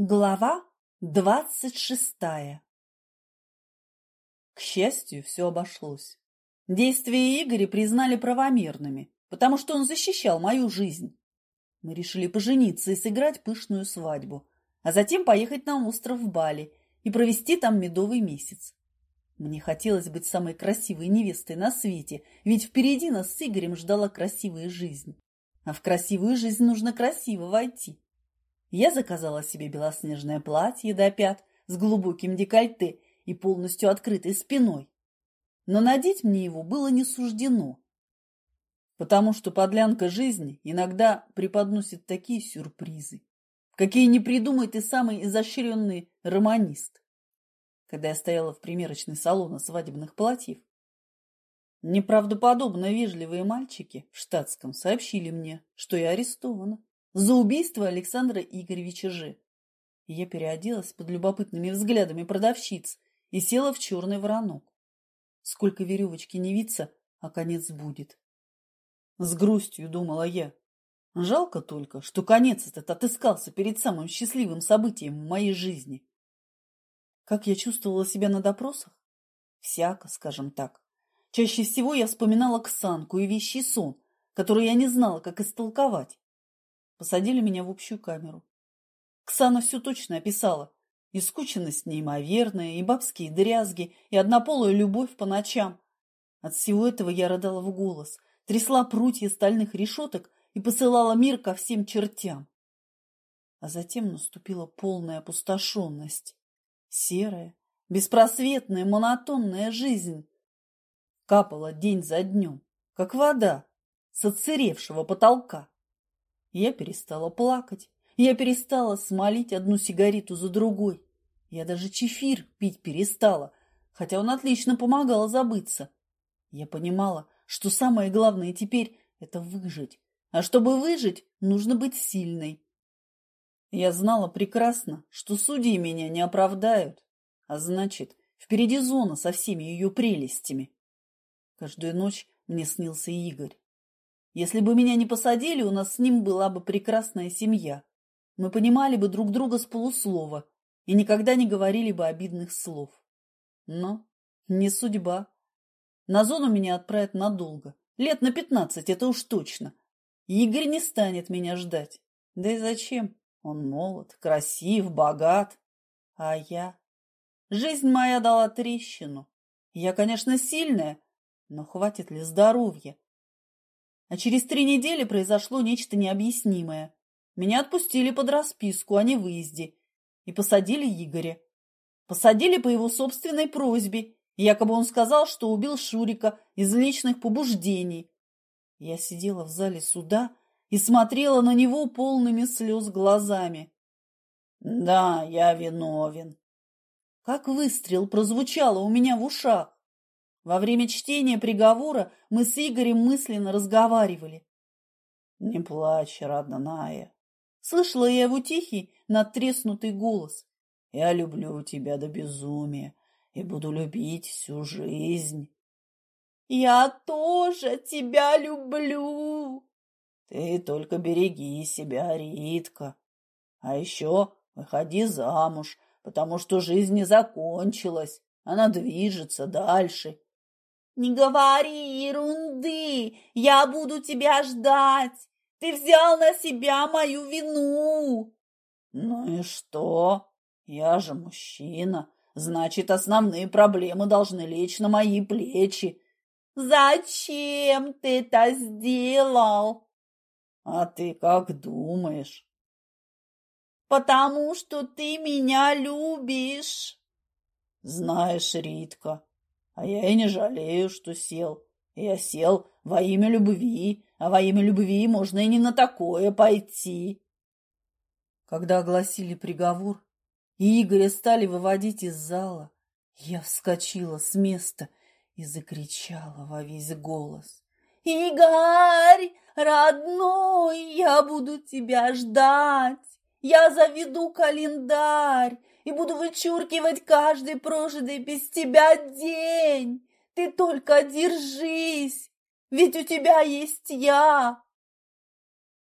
Глава двадцать шестая К счастью, все обошлось. Действия Игоря признали правомерными, потому что он защищал мою жизнь. Мы решили пожениться и сыграть пышную свадьбу, а затем поехать на остров Бали и провести там медовый месяц. Мне хотелось быть самой красивой невестой на свете, ведь впереди нас с Игорем ждала красивая жизнь. А в красивую жизнь нужно красиво войти. Я заказала себе белоснежное платье до пят с глубоким декольте и полностью открытой спиной. Но надеть мне его было не суждено, потому что подлянка жизни иногда преподносит такие сюрпризы, какие не придумает и самый изощренный романист. Когда я стояла в примерочной салона свадебных платьев, неправдоподобно вежливые мальчики в штатском сообщили мне, что я арестована за убийство Александра Игоревича Ж. Я переоделась под любопытными взглядами продавщиц и села в черный воронок. Сколько веревочки не виться, а конец будет. С грустью думала я. Жалко только, что конец этот отыскался перед самым счастливым событием в моей жизни. Как я чувствовала себя на допросах? Всяко, скажем так. Чаще всего я вспоминала Ксанку и вещий сон, который я не знала, как истолковать. Посадили меня в общую камеру. Ксана все точно описала. И скученность неимоверная, и бабские дрязги, и однополая любовь по ночам. От всего этого я рыдала в голос, трясла прутья стальных решеток и посылала мир ко всем чертям. А затем наступила полная опустошенность. Серая, беспросветная, монотонная жизнь. Капала день за днем, как вода с отсыревшего потолка. Я перестала плакать. Я перестала смолить одну сигарету за другой. Я даже чефир пить перестала, хотя он отлично помогал забыться. Я понимала, что самое главное теперь – это выжить. А чтобы выжить, нужно быть сильной. Я знала прекрасно, что судьи меня не оправдают, а значит, впереди зона со всеми ее прелестями. Каждую ночь мне снился Игорь. Если бы меня не посадили, у нас с ним была бы прекрасная семья. Мы понимали бы друг друга с полуслова и никогда не говорили бы обидных слов. Но не судьба. На зону меня отправят надолго. Лет на пятнадцать, это уж точно. Игорь не станет меня ждать. Да и зачем? Он молод, красив, богат. А я? Жизнь моя дала трещину. Я, конечно, сильная, но хватит ли здоровья? А через три недели произошло нечто необъяснимое. Меня отпустили под расписку о невыезде и посадили Игоря. Посадили по его собственной просьбе, якобы он сказал, что убил Шурика из личных побуждений. Я сидела в зале суда и смотрела на него полными слез глазами. «Да, я виновен». Как выстрел прозвучало у меня в ушах. Во время чтения приговора мы с Игорем мысленно разговаривали. «Не плачь, родная!» Слышала я его тихий, надтреснутый голос. «Я люблю тебя до безумия и буду любить всю жизнь». «Я тоже тебя люблю!» «Ты только береги себя, Ритка. А еще выходи замуж, потому что жизнь не закончилась, она движется дальше, «Не говори ерунды! Я буду тебя ждать! Ты взял на себя мою вину!» «Ну и что? Я же мужчина, значит, основные проблемы должны лечь на мои плечи». «Зачем ты это сделал?» «А ты как думаешь?» «Потому что ты меня любишь». «Знаешь, Ритка, а я и не жалею, что сел. Я сел во имя любви, а во имя любви можно и не на такое пойти. Когда огласили приговор и Игоря стали выводить из зала, я вскочила с места и закричала во весь голос. «Игорь, родной, я буду тебя ждать! Я заведу календарь, и буду вычуркивать каждый прожитый без тебя день. Ты только держись, ведь у тебя есть я.